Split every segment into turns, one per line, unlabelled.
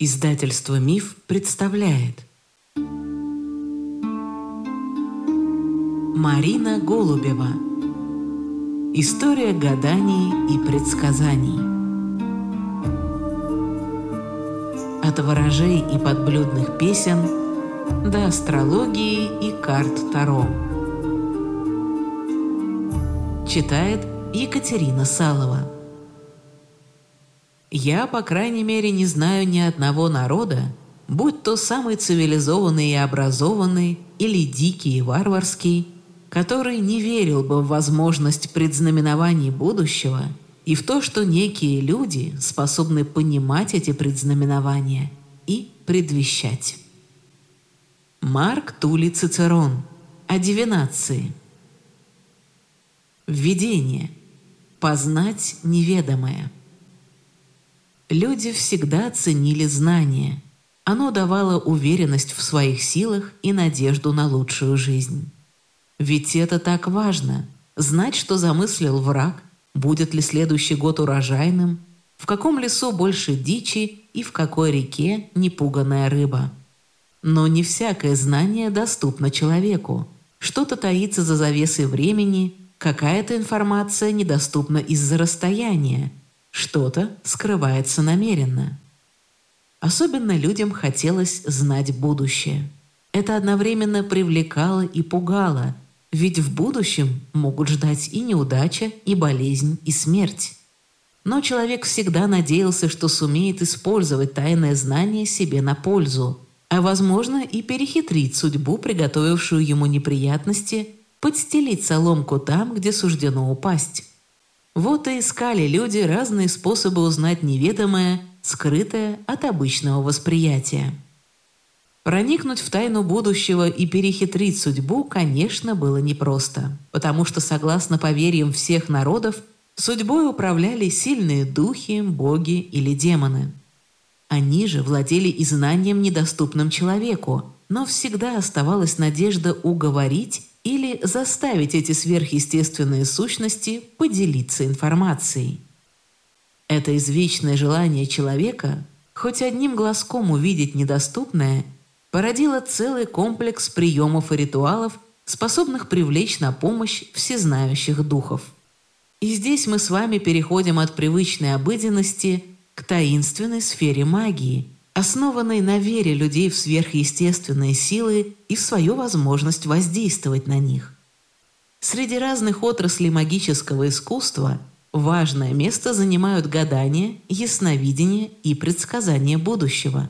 Издательство «Миф» представляет. Марина Голубева. История гаданий и предсказаний. От ворожей и подблюдных песен до астрологии и карт Таро. Читает Екатерина Салова я, по крайней мере, не знаю ни одного народа, будь то самый цивилизованный и образованный или дикий и варварский, который не верил бы в возможность предзнаменований будущего и в то, что некие люди способны понимать эти предзнаменования и предвещать. Марк Тули Цицерон. О дивинации. Введение. Познать неведомое. Люди всегда ценили знание. Оно давало уверенность в своих силах и надежду на лучшую жизнь. Ведь это так важно – знать, что замыслил враг, будет ли следующий год урожайным, в каком лесу больше дичи и в какой реке непуганная рыба. Но не всякое знание доступно человеку. Что-то таится за завесой времени, какая-то информация недоступна из-за расстояния – что-то скрывается намеренно. Особенно людям хотелось знать будущее. Это одновременно привлекало и пугало, ведь в будущем могут ждать и неудача, и болезнь, и смерть. Но человек всегда надеялся, что сумеет использовать тайное знание себе на пользу, а, возможно, и перехитрить судьбу, приготовившую ему неприятности, подстелить соломку там, где суждено упасть. Вот и искали люди разные способы узнать неведомое, скрытое от обычного восприятия. Проникнуть в тайну будущего и перехитрить судьбу, конечно, было непросто, потому что, согласно поверьям всех народов, судьбой управляли сильные духи, боги или демоны. Они же владели и знанием, недоступным человеку, но всегда оставалась надежда уговорить или заставить эти сверхъестественные сущности поделиться информацией. Это извечное желание человека хоть одним глазком увидеть недоступное породило целый комплекс приемов и ритуалов, способных привлечь на помощь всезнающих духов. И здесь мы с вами переходим от привычной обыденности к таинственной сфере магии – основанной на вере людей в сверхъестественные силы и в свою возможность воздействовать на них. Среди разных отраслей магического искусства важное место занимают гадания, ясновидение и предсказание будущего.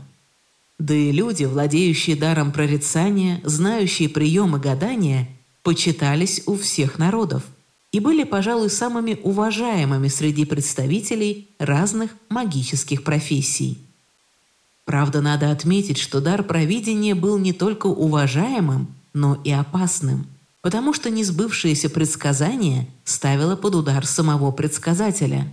Да и люди, владеющие даром прорицания, знающие приемы гадания, почитались у всех народов и были, пожалуй, самыми уважаемыми среди представителей разных магических профессий. Правда, надо отметить, что дар провидения был не только уважаемым, но и опасным, потому что несбывшееся предсказание ставило под удар самого предсказателя.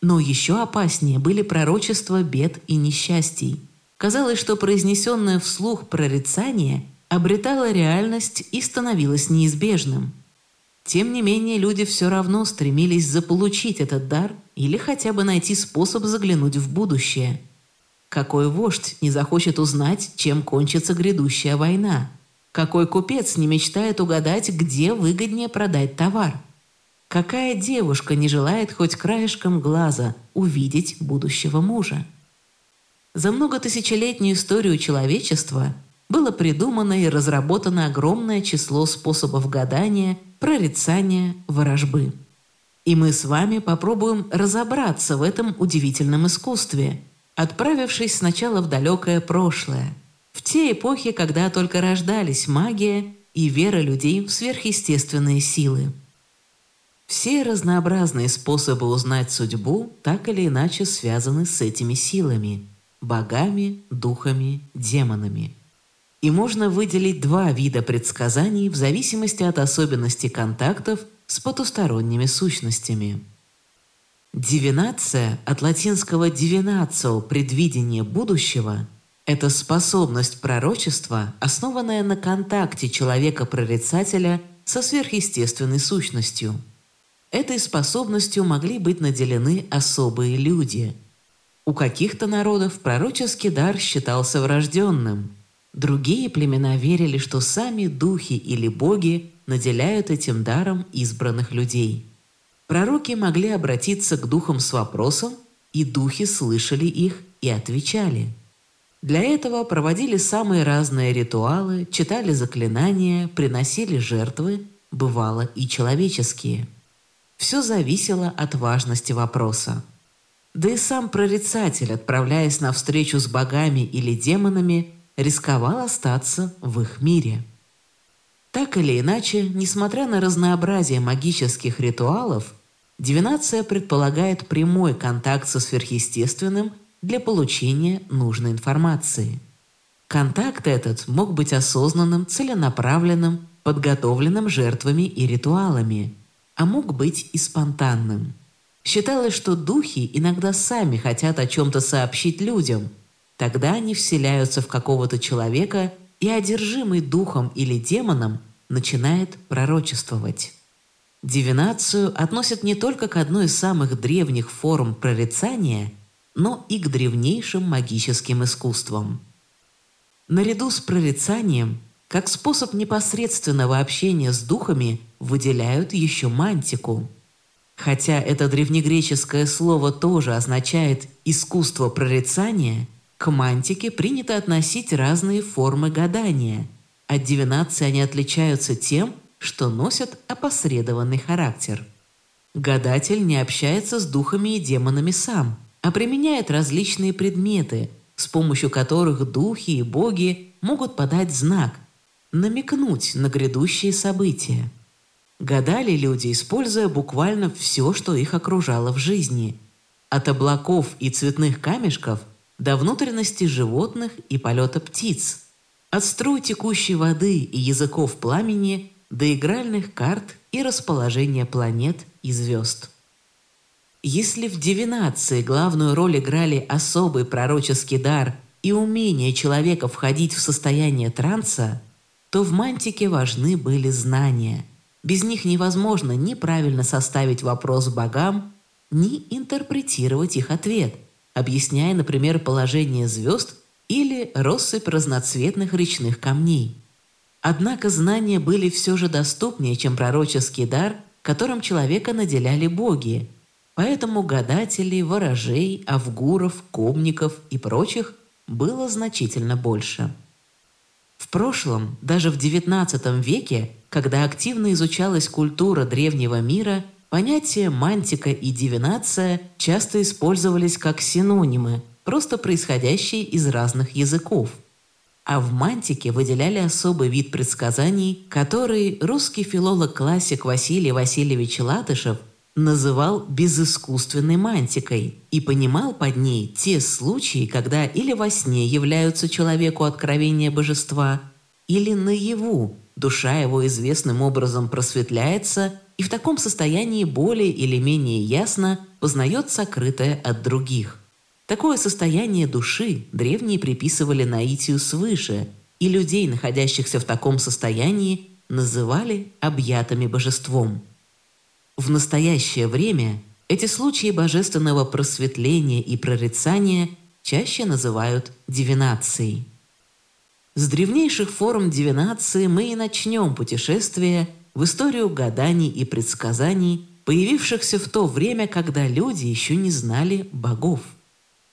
Но еще опаснее были пророчества бед и несчастий. Казалось, что произнесенное вслух прорицание обретало реальность и становилось неизбежным. Тем не менее, люди все равно стремились заполучить этот дар или хотя бы найти способ заглянуть в будущее – какой вождь не захочет узнать, чем кончится грядущая война? Какой купец не мечтает угадать, где выгоднее продать товар? Какая девушка не желает хоть краешком глаза увидеть будущего мужа? За многотысячелетнюю историю человечества было придумано и разработано огромное число способов гадания, прорицания, ворожбы. И мы с вами попробуем разобраться в этом удивительном искусстве – отправившись сначала в далекое прошлое, в те эпохи, когда только рождались магия и вера людей в сверхъестественные силы. Все разнообразные способы узнать судьбу так или иначе связаны с этими силами – богами, духами, демонами. И можно выделить два вида предсказаний в зависимости от особенностей контактов с потусторонними сущностями – Дивинация от латинского divinatio – предвидение будущего – это способность пророчества, основанная на контакте человека-прорицателя со сверхъестественной сущностью. Этой способностью могли быть наделены особые люди. У каких-то народов пророческий дар считался врожденным. Другие племена верили, что сами духи или боги наделяют этим даром избранных людей. Пророки могли обратиться к духам с вопросом, и духи слышали их и отвечали. Для этого проводили самые разные ритуалы, читали заклинания, приносили жертвы, бывало и человеческие. Все зависело от важности вопроса. Да и сам прорицатель, отправляясь на встречу с богами или демонами, рисковал остаться в их мире. Так или иначе, несмотря на разнообразие магических ритуалов, дивинация предполагает прямой контакт со сверхъестественным для получения нужной информации. Контакт этот мог быть осознанным, целенаправленным, подготовленным жертвами и ритуалами, а мог быть и спонтанным. Считалось, что духи иногда сами хотят о чем-то сообщить людям. Тогда они вселяются в какого-то человека и одержимый духом или демоном начинает пророчествовать. Дивинацию относят не только к одной из самых древних форм прорицания, но и к древнейшим магическим искусствам. Наряду с прорицанием, как способ непосредственного общения с духами, выделяют еще мантику. Хотя это древнегреческое слово тоже означает «искусство прорицания», к мантике принято относить разные формы гадания. От дивинации они отличаются тем, что носят опосредованный характер. Гадатель не общается с духами и демонами сам, а применяет различные предметы, с помощью которых духи и боги могут подать знак, намекнуть на грядущие события. Гадали люди, используя буквально все, что их окружало в жизни. От облаков и цветных камешков – до внутренности животных и полета птиц, от струй текущей воды и языков пламени до игральных карт и расположения планет и звезд. Если в дивинации главную роль играли особый пророческий дар и умение человека входить в состояние транса, то в мантике важны были знания. Без них невозможно ни правильно составить вопрос богам, ни интерпретировать их ответ – объясняя, например, положение звезд или россыпь разноцветных речных камней. Однако знания были все же доступнее, чем пророческий дар, которым человека наделяли боги, поэтому гадателей, ворожей, авгуров, комников и прочих было значительно больше. В прошлом, даже в XIX веке, когда активно изучалась культура древнего мира, Понятия «мантика» и «дивинация» часто использовались как синонимы, просто происходящие из разных языков. А в мантике выделяли особый вид предсказаний, который русский филолог-классик Василий Васильевич Латышев называл безыскусственной мантикой и понимал под ней те случаи, когда или во сне являются человеку откровения божества, или наяву душа его известным образом просветляется и в таком состоянии более или менее ясно познает сокрытое от других. Такое состояние души древние приписывали наитию свыше, и людей, находящихся в таком состоянии, называли объятыми божеством. В настоящее время эти случаи божественного просветления и прорицания чаще называют дивинацией. С древнейших форм дивинации мы и начнем путешествие – в историю гаданий и предсказаний, появившихся в то время, когда люди еще не знали богов.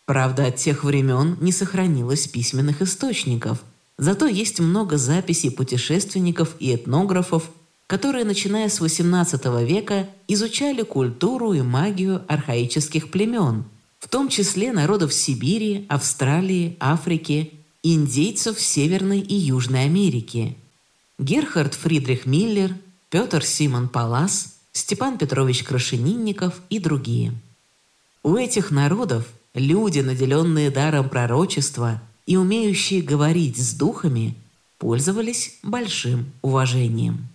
Правда, от тех времен не сохранилось письменных источников, зато есть много записей путешественников и этнографов, которые, начиная с XVIII века, изучали культуру и магию архаических племен, в том числе народов Сибири, Австралии, Африки, индейцев Северной и Южной Америки. Герхард Фридрих Миллер – Петр Симон Палас, Степан Петрович Крашенинников и другие. У этих народов люди, наделенные даром пророчества и умеющие говорить с духами, пользовались большим уважением.